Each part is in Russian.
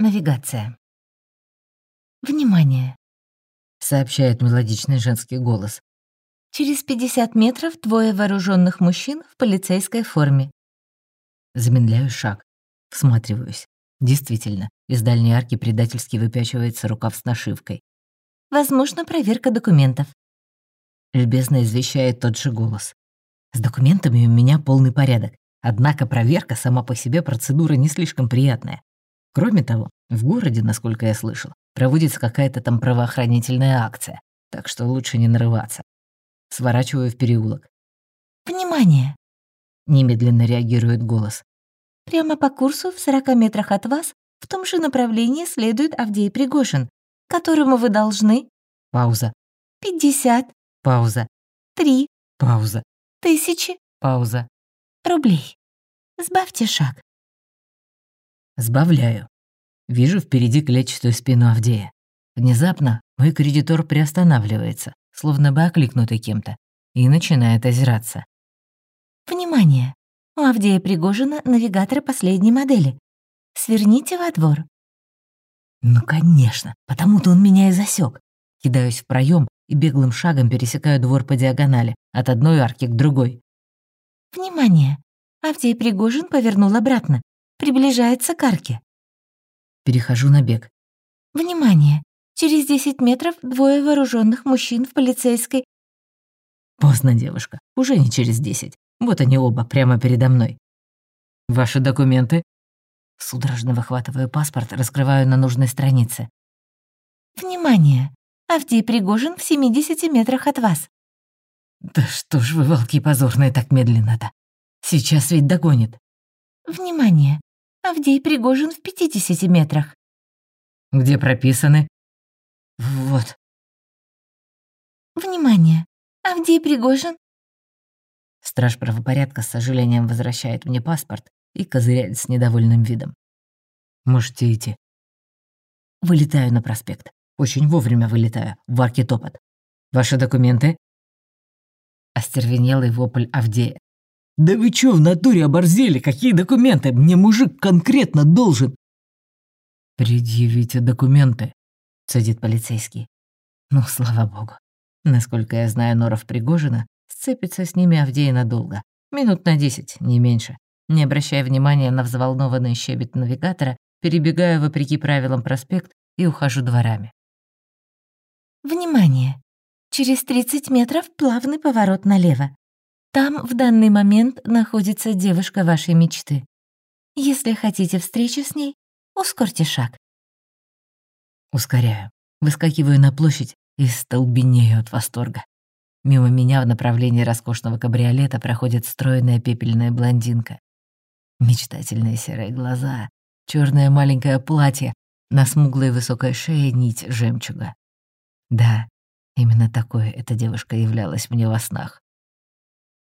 Навигация. «Внимание!» — сообщает мелодичный женский голос. «Через 50 метров двое вооруженных мужчин в полицейской форме». Замедляю шаг, всматриваюсь. Действительно, из дальней арки предательски выпячивается рукав с нашивкой. «Возможно, проверка документов», — любезно извещает тот же голос. С документами у меня полный порядок, однако проверка сама по себе процедура не слишком приятная. Кроме того, в городе, насколько я слышал, проводится какая-то там правоохранительная акция, так что лучше не нарываться. Сворачиваю в переулок. «Внимание!» — немедленно реагирует голос. «Прямо по курсу в 40 метрах от вас в том же направлении следует Авдей Пригожин, которому вы должны...» Пауза. «Пятьдесят...» Пауза. «Три...» Пауза. «Тысячи...» Пауза. «Рублей. Сбавьте шаг». Сбавляю. Вижу впереди клетчатую спину Авдея. Внезапно мой кредитор приостанавливается, словно бы окликнутый кем-то, и начинает озираться. «Внимание! У Авдея Пригожина навигатор последней модели. Сверните во двор». «Ну, конечно, потому-то он меня и засек. Кидаюсь в проем и беглым шагом пересекаю двор по диагонали, от одной арки к другой. «Внимание! Авдей Пригожин повернул обратно. Приближается к арке». Перехожу на бег. «Внимание! Через 10 метров двое вооруженных мужчин в полицейской...» Поздно, девушка. Уже не через 10. Вот они оба, прямо передо мной. «Ваши документы?» Судорожно выхватываю паспорт, раскрываю на нужной странице. «Внимание! Авдей Пригожин в 70 метрах от вас». «Да что ж вы, волки позорные, так медленно-то? Сейчас ведь догонит». «Внимание! Авдей Пригожин в 50 метрах». «Где прописаны?» «Вот». «Внимание! Авдей Пригожин...» Страж правопорядка с сожалением возвращает мне паспорт и козыряет с недовольным видом. «Можете идти». Вылетаю на проспект. Очень вовремя вылетаю. В арке топот. «Ваши документы?» Остервенелый вопль Авдея. «Да вы чё, в натуре оборзели? Какие документы? Мне мужик конкретно должен!» «Предъявите документы», — цедит полицейский. Ну, слава богу. Насколько я знаю Норов Пригожина, сцепится с ними Авдей надолго. Минут на десять, не меньше. Не обращая внимания на взволнованный щебет навигатора, перебегаю вопреки правилам проспект и ухожу дворами. «Внимание! Через 30 метров плавный поворот налево. Там в данный момент находится девушка вашей мечты. Если хотите встречи с ней, ускорьте шаг. Ускоряю. Выскакиваю на площадь и столбенею от восторга. Мимо меня в направлении роскошного кабриолета проходит стройная пепельная блондинка. Мечтательные серые глаза, черное маленькое платье, на смуглой высокой шее нить жемчуга. Да, именно такой эта девушка являлась мне во снах.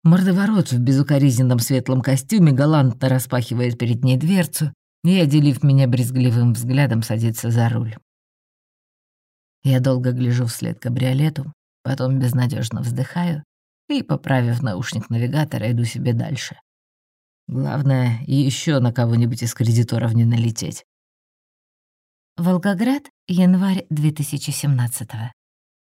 Мордоворот в безукоризненном светлом костюме галантно распахивает перед ней дверцу и, отделив меня брезгливым взглядом, садится за руль. Я долго гляжу вслед кабриолету, потом безнадежно вздыхаю и, поправив наушник навигатора, иду себе дальше. Главное, еще на кого-нибудь из кредиторов не налететь. Волгоград, январь 2017